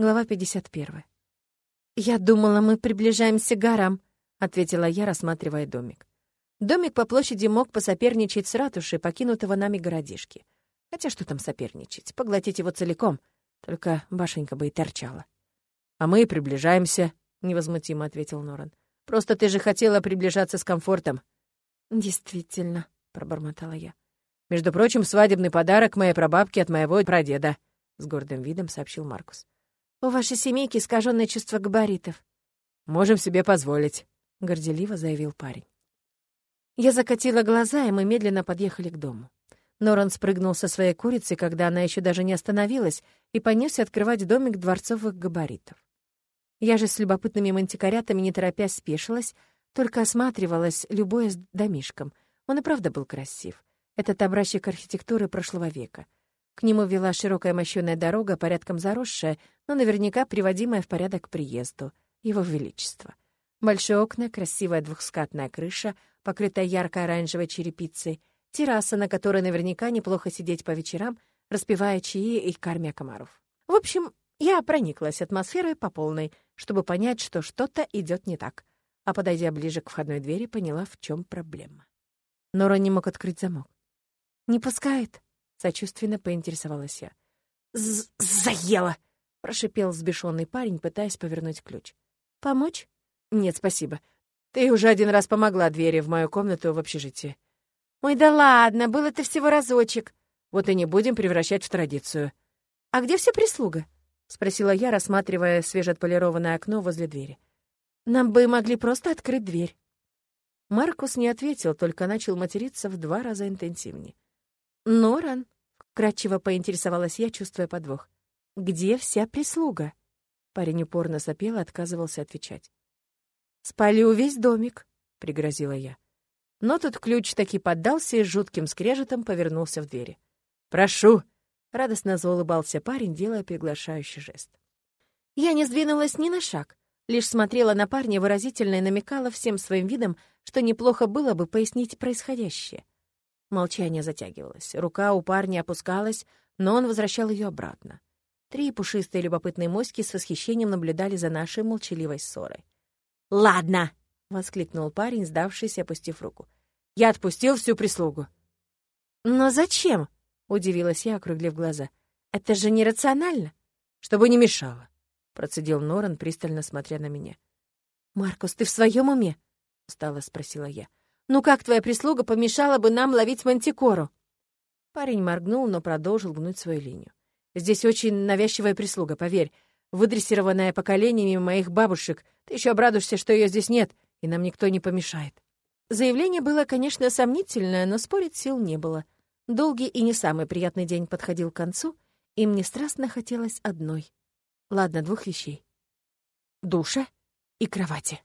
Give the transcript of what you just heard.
Глава 51. «Я думала, мы приближаемся к горам», — ответила я, рассматривая домик. Домик по площади мог посоперничать с ратушей покинутого нами городишки. Хотя что там соперничать? Поглотить его целиком. Только башенька бы и торчала. «А мы приближаемся», — невозмутимо ответил Норан. «Просто ты же хотела приближаться с комфортом». «Действительно», — пробормотала я. «Между прочим, свадебный подарок моей прабабке от моего прадеда», — с гордым видом сообщил Маркус. «У вашей семейки искаженное чувство габаритов». «Можем себе позволить», — горделиво заявил парень. Я закатила глаза, и мы медленно подъехали к дому. Норан спрыгнул со своей курицы, когда она еще даже не остановилась, и понесся открывать домик дворцовых габаритов. Я же с любопытными мантикорятами, не торопясь, спешилась, только осматривалась, любое с домишком. Он и правда был красив. Этот образчик архитектуры прошлого века — к нему вела широкая мощёная дорога, порядком заросшая, но наверняка приводимая в порядок к приезду. Его Величество. Большие окна, красивая двухскатная крыша, покрытая ярко-оранжевой черепицей, терраса, на которой наверняка неплохо сидеть по вечерам, распивая чаи и кормя комаров. В общем, я прониклась атмосферой по полной, чтобы понять, что что-то идет не так. А подойдя ближе к входной двери, поняла, в чем проблема. Нора не мог открыть замок. «Не пускает», Сочувственно поинтересовалась я. «Заела!» — прошипел взбешенный парень, пытаясь повернуть ключ. «Помочь?» «Нет, спасибо. Ты уже один раз помогла двери в мою комнату в общежитии». «Ой, да ладно, было это всего разочек». «Вот и не будем превращать в традицию». «А где вся прислуга?» — спросила я, рассматривая свежеотполированное окно возле двери. «Нам бы могли просто открыть дверь». Маркус не ответил, только начал материться в два раза интенсивнее. «Норан», — кратчево поинтересовалась я, чувствуя подвох, — «где вся прислуга?» Парень упорно сопел и отказывался отвечать. «Спалю весь домик», — пригрозила я. Но тут ключ таки поддался и с жутким скрежетом повернулся в двери. «Прошу!» — радостно заулыбался парень, делая приглашающий жест. Я не сдвинулась ни на шаг, лишь смотрела на парня выразительно и намекала всем своим видом, что неплохо было бы пояснить происходящее. Молчание затягивалось. Рука у парня опускалась, но он возвращал ее обратно. Три пушистые любопытные моськи с восхищением наблюдали за нашей молчаливой ссорой. «Ладно!» — воскликнул парень, сдавшись и опустив руку. «Я отпустил всю прислугу». «Но зачем?» — удивилась я, округлив глаза. «Это же нерационально!» «Чтобы не мешало», — процедил Норан, пристально смотря на меня. «Маркус, ты в своем уме?» — устало спросила я. Ну как твоя прислуга помешала бы нам ловить мантикору?» Парень моргнул, но продолжил гнуть свою линию. «Здесь очень навязчивая прислуга, поверь. Выдрессированная поколениями моих бабушек. Ты еще обрадуешься, что ее здесь нет, и нам никто не помешает». Заявление было, конечно, сомнительное, но спорить сил не было. Долгий и не самый приятный день подходил к концу, и мне страстно хотелось одной. Ладно, двух вещей. Душа и кровати.